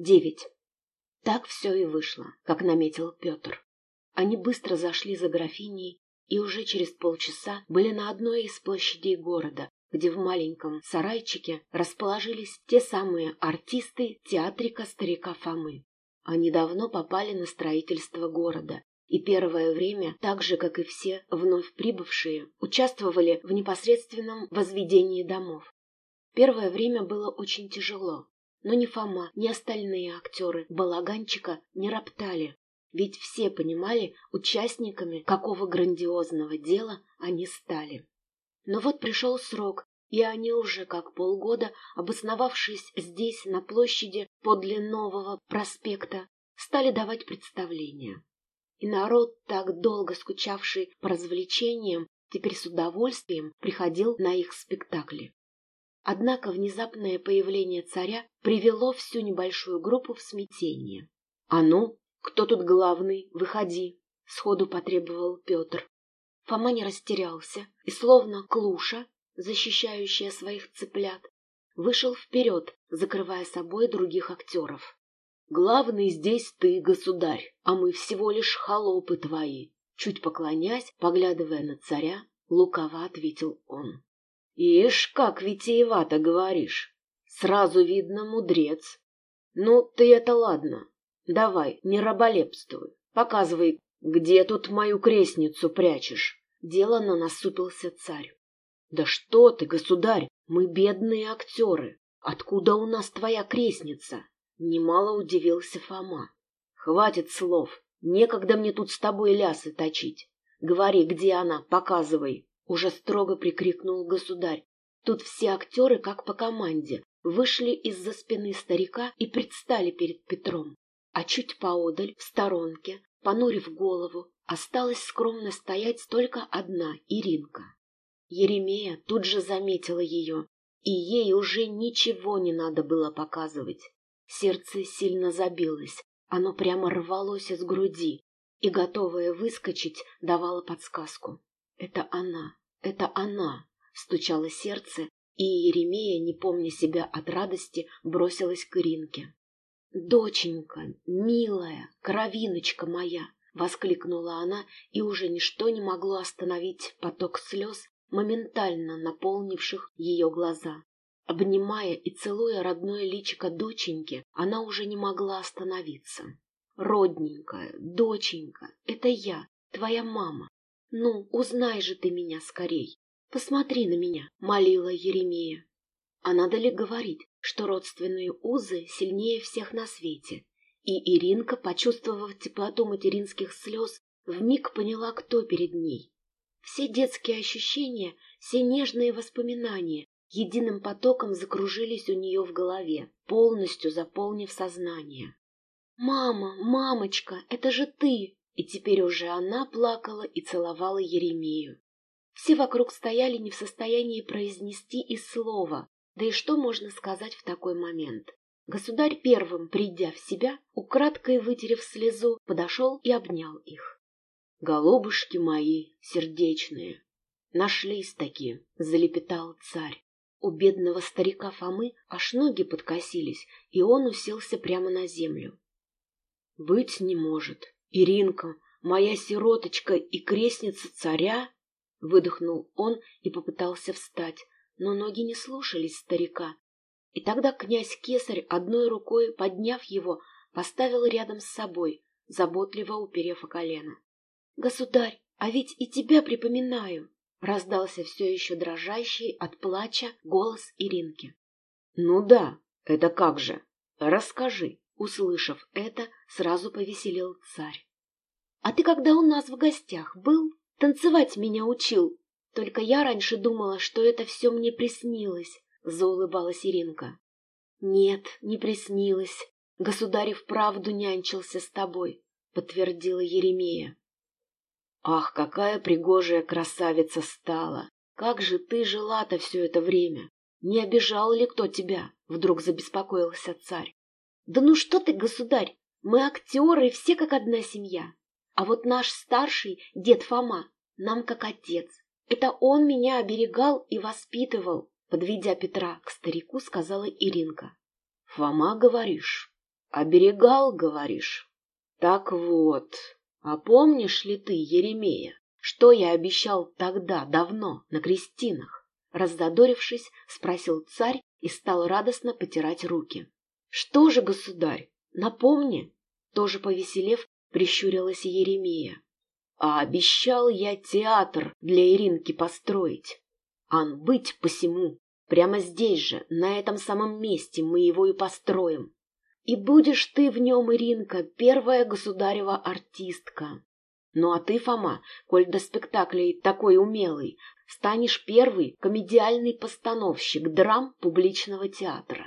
девять. Так все и вышло, как наметил Петр. Они быстро зашли за графиней и уже через полчаса были на одной из площадей города, где в маленьком сарайчике расположились те самые артисты театрика старика Фомы. Они давно попали на строительство города, и первое время, так же, как и все вновь прибывшие, участвовали в непосредственном возведении домов. Первое время было очень тяжело, но ни Фома, ни остальные актеры балаганчика не роптали, ведь все понимали, участниками какого грандиозного дела они стали. Но вот пришел срок, и они уже как полгода, обосновавшись здесь, на площади подле нового проспекта, стали давать представления. И народ, так долго скучавший по развлечениям, теперь с удовольствием приходил на их спектакли. Однако внезапное появление царя привело всю небольшую группу в смятение. «А ну, кто тут главный? Выходи!» — сходу потребовал Петр. Фома не растерялся и, словно клуша, защищающая своих цыплят, вышел вперед, закрывая собой других актеров. «Главный здесь ты, государь, а мы всего лишь холопы твои!» Чуть поклонясь, поглядывая на царя, лукаво ответил он. «Ишь, как витиевато говоришь! Сразу видно мудрец. Ну, ты это ладно. Давай, не раболепствуй. Показывай, где тут мою крестницу прячешь?» Делано насупился царь. «Да что ты, государь, мы бедные актеры. Откуда у нас твоя крестница?» Немало удивился Фома. «Хватит слов. Некогда мне тут с тобой лясы точить. Говори, где она, показывай!» Уже строго прикрикнул государь. Тут все актеры, как по команде, вышли из-за спины старика и предстали перед Петром. А чуть поодаль, в сторонке, понурив голову, осталась скромно стоять только одна Иринка. Еремея тут же заметила ее, и ей уже ничего не надо было показывать. Сердце сильно забилось, оно прямо рвалось из груди, и, готовое выскочить, давало подсказку. «Это она, это она!» — стучало сердце, и Еремея, не помня себя от радости, бросилась к Иринке. «Доченька, милая, кровиночка моя!» — воскликнула она, и уже ничто не могло остановить поток слез, моментально наполнивших ее глаза. Обнимая и целуя родное личико доченьки, она уже не могла остановиться. «Родненькая, доченька, это я, твоя мама. Ну, узнай же ты меня скорей. Посмотри на меня», — молила Еремея. А надо ли говорить, что родственные узы сильнее всех на свете? И Иринка, почувствовав теплоту материнских слез, вмиг поняла, кто перед ней. Все детские ощущения, все нежные воспоминания единым потоком закружились у нее в голове, полностью заполнив сознание. «Мама, мамочка, это же ты!» И теперь уже она плакала и целовала Еремею. Все вокруг стояли не в состоянии произнести и слова, да и что можно сказать в такой момент? Государь первым, придя в себя, украдкой вытерев слезу, подошел и обнял их. Голубушки мои сердечные, нашлись такие, залепетал царь. У бедного старика Фомы аж ноги подкосились, и он уселся прямо на землю. Быть не может. Иринка, моя сироточка и крестница царя? Выдохнул он и попытался встать, но ноги не слушались старика. И тогда князь Кесарь, одной рукой подняв его, поставил рядом с собой, заботливо уперев о колено. «Государь, а ведь и тебя припоминаю!» — раздался все еще дрожащий от плача голос Иринки. «Ну да, это как же? Расскажи!» Услышав это, сразу повеселил царь. «А ты когда у нас в гостях был? Танцевать меня учил. Только я раньше думала, что это все мне приснилось», — заулыбалась Иринка. «Нет, не приснилось. Государь вправду нянчился с тобой», — подтвердила Еремея. Ах, какая пригожая красавица стала! Как же ты жила-то все это время? Не обижал ли кто тебя? Вдруг забеспокоился царь. Да ну что ты, государь, мы актеры и все как одна семья. А вот наш старший, дед Фома, нам как отец. Это он меня оберегал и воспитывал, подведя Петра к старику, сказала Иринка. Фома, говоришь? Оберегал, говоришь? Так вот, а помнишь ли ты, Еремея, что я обещал тогда, давно, на крестинах? Раззадорившись, спросил царь и стал радостно потирать руки. Что же, государь, напомни? Тоже повеселев, прищурилась Еремея. А обещал я театр для Иринки построить. Ан быть посему. Прямо здесь же, на этом самом месте мы его и построим. И будешь ты в нем, Иринка, первая государева артистка. Ну а ты, Фома, коль до спектаклей такой умелый, станешь первый комедиальный постановщик драм публичного театра.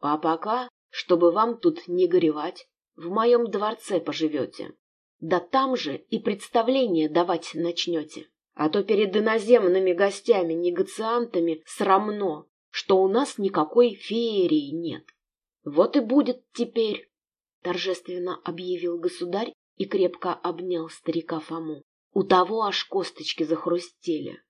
А пока, чтобы вам тут не горевать, в моем дворце поживете. Да там же и представление давать начнете. А то перед иноземными гостями-негациантами срамно, что у нас никакой феерии нет. Вот и будет теперь, — торжественно объявил государь и крепко обнял старика Фому. У того аж косточки захрустели.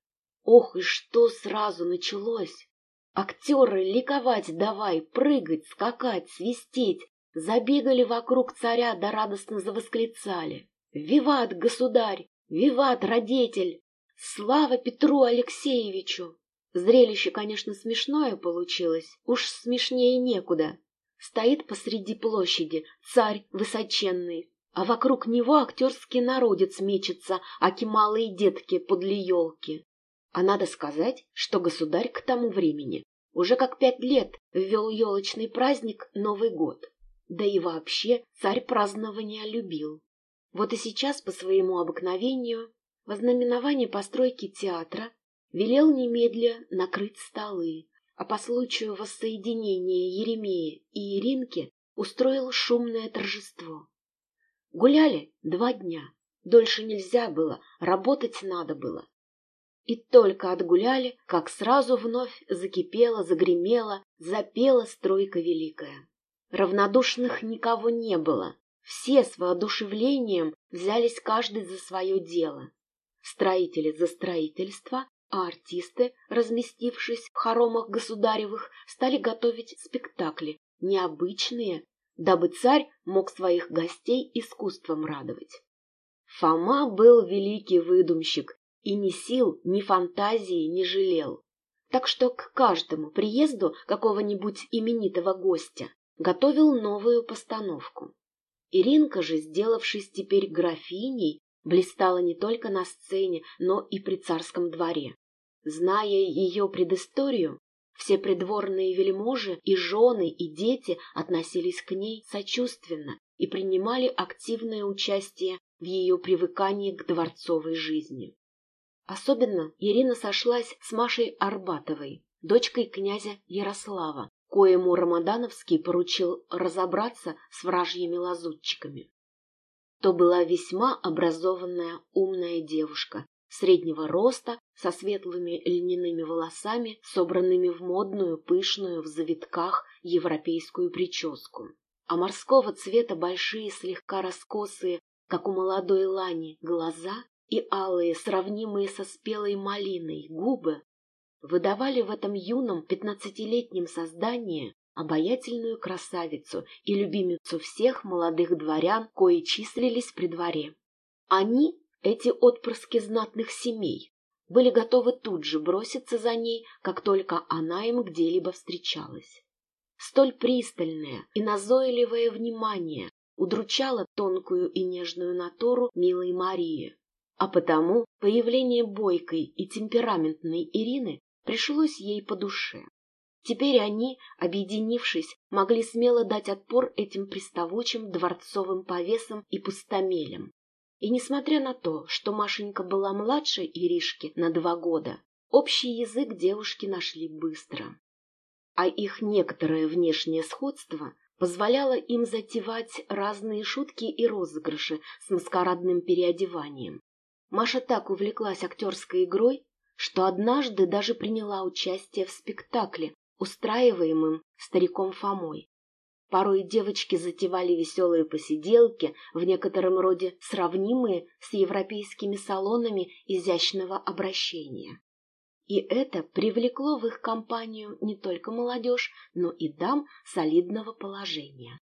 Ох, и что сразу началось! Актеры ликовать давай, прыгать, скакать, свистеть, забегали вокруг царя да радостно завосклицали. «Виват, государь! Виват, родитель! Слава Петру Алексеевичу!» Зрелище, конечно, смешное получилось, уж смешнее некуда. Стоит посреди площади царь высоченный, а вокруг него актерский народец мечется, аки малые детки подле елки. А надо сказать, что государь к тому времени уже как пять лет ввел елочный праздник Новый год. Да и вообще царь празднования любил. Вот и сейчас по своему обыкновению во знаменование постройки театра велел немедля накрыть столы, а по случаю воссоединения Еремея и Иринки устроил шумное торжество. Гуляли два дня, дольше нельзя было, работать надо было. И только отгуляли, как сразу вновь закипела, загремела, запела стройка великая. Равнодушных никого не было. Все с воодушевлением взялись каждый за свое дело. Строители за строительство, а артисты, разместившись в хоромах государевых, стали готовить спектакли, необычные, дабы царь мог своих гостей искусством радовать. Фома был великий выдумщик и ни сил, ни фантазии не жалел. Так что к каждому приезду какого-нибудь именитого гостя готовил новую постановку. Иринка же, сделавшись теперь графиней, блистала не только на сцене, но и при царском дворе. Зная ее предысторию, все придворные вельможи и жены, и дети относились к ней сочувственно и принимали активное участие в ее привыкании к дворцовой жизни. Особенно Ирина сошлась с Машей Арбатовой, дочкой князя Ярослава, коему Рамадановский поручил разобраться с вражьими лазутчиками. То была весьма образованная, умная девушка, среднего роста, со светлыми льняными волосами, собранными в модную, пышную, в завитках, европейскую прическу. А морского цвета большие, слегка раскосые, как у молодой лани, глаза и алые, сравнимые со спелой малиной, губы выдавали в этом юном пятнадцатилетнем создании обаятельную красавицу и любимицу всех молодых дворян, кои числились при дворе. Они, эти отпрыски знатных семей, были готовы тут же броситься за ней, как только она им где-либо встречалась. Столь пристальное и назойливое внимание удручало тонкую и нежную натуру милой Марии, а потому появление бойкой и темпераментной Ирины пришлось ей по душе. Теперь они, объединившись, могли смело дать отпор этим приставучим дворцовым повесам и пустомелям. И несмотря на то, что Машенька была младше Иришки на два года, общий язык девушки нашли быстро. А их некоторое внешнее сходство позволяло им затевать разные шутки и розыгрыши с маскарадным переодеванием. Маша так увлеклась актерской игрой, что однажды даже приняла участие в спектакле, устраиваемым стариком Фомой. Порой девочки затевали веселые посиделки, в некотором роде сравнимые с европейскими салонами изящного обращения. И это привлекло в их компанию не только молодежь, но и дам солидного положения.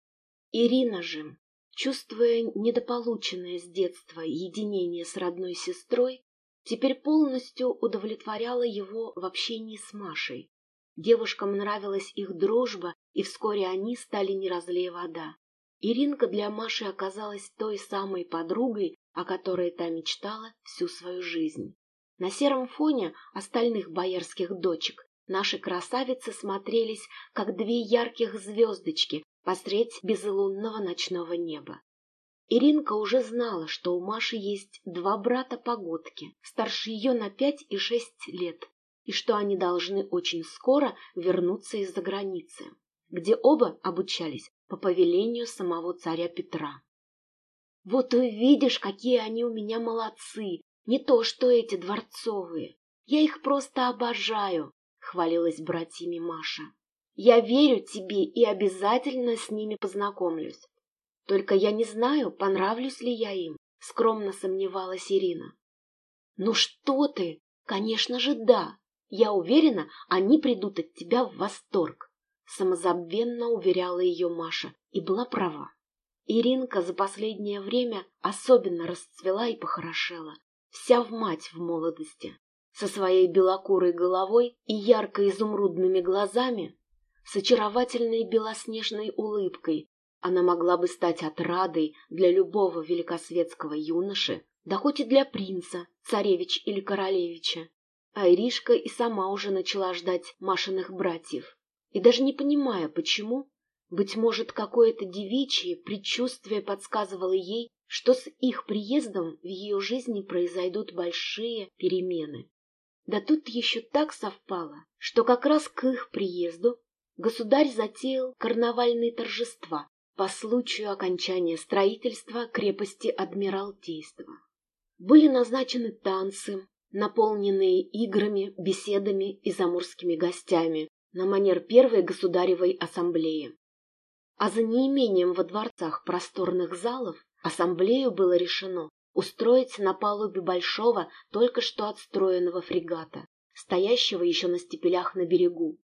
Ирина же, чувствуя недополученное с детства единение с родной сестрой, теперь полностью удовлетворяла его в общении с Машей. Девушкам нравилась их дружба, и вскоре они стали не разлей вода. Иринка для Маши оказалась той самой подругой, о которой та мечтала всю свою жизнь. На сером фоне остальных боярских дочек наши красавицы смотрелись, как две ярких звездочки посредь безлунного ночного неба. Иринка уже знала, что у Маши есть два брата-погодки, старше ее на пять и шесть лет, и что они должны очень скоро вернуться из-за границы, где оба обучались по повелению самого царя Петра. Вот увидишь, какие они у меня молодцы, не то что эти дворцовые. Я их просто обожаю, — хвалилась братьями Маша. Я верю тебе и обязательно с ними познакомлюсь. Только я не знаю, понравлюсь ли я им, — скромно сомневалась Ирина. Ну что ты? Конечно же, да. Я уверена, они придут от тебя в восторг, — самозабвенно уверяла ее Маша и была права. Иринка за последнее время особенно расцвела и похорошела, вся в мать в молодости, со своей белокурой головой и ярко-изумрудными глазами, с очаровательной белоснежной улыбкой, она могла бы стать отрадой для любого великосветского юноши, да хоть и для принца, царевич или королевича. А Иришка и сама уже начала ждать Машиных братьев. И даже не понимая, почему, быть может, какое-то девичье предчувствие подсказывало ей, что с их приездом в ее жизни произойдут большие перемены. Да тут еще так совпало, что как раз к их приезду государь затеял карнавальные торжества по случаю окончания строительства крепости Адмиралтейства. Были назначены танцы, наполненные играми, беседами и заморскими гостями на манер первой государевой ассамблеи. А за неимением во дворцах просторных залов ассамблею было решено устроить на палубе большого, только что отстроенного фрегата, стоящего еще на степелях на берегу.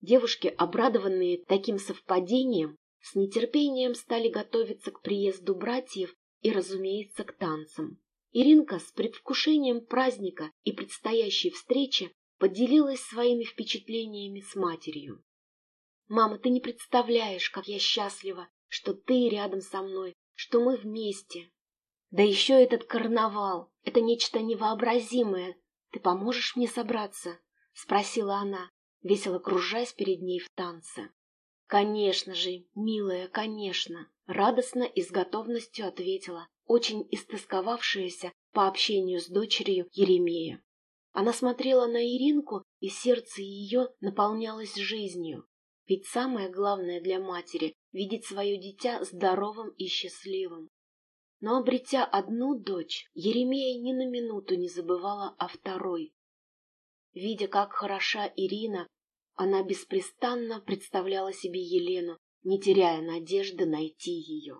Девушки, обрадованные таким совпадением, с нетерпением стали готовиться к приезду братьев и, разумеется, к танцам. Иринка с предвкушением праздника и предстоящей встречи поделилась своими впечатлениями с матерью. Мама, ты не представляешь, как я счастлива, что ты рядом со мной, что мы вместе. Да еще этот карнавал, это нечто невообразимое. Ты поможешь мне собраться? Спросила она, весело кружась перед ней в танце. Конечно же, милая, конечно, радостно и с готовностью ответила, очень истосковавшаяся по общению с дочерью Еремея. Она смотрела на Иринку, и сердце ее наполнялось жизнью. Ведь самое главное для матери — видеть свое дитя здоровым и счастливым. Но, обретя одну дочь, Еремея ни на минуту не забывала о второй. Видя, как хороша Ирина, она беспрестанно представляла себе Елену, не теряя надежды найти ее.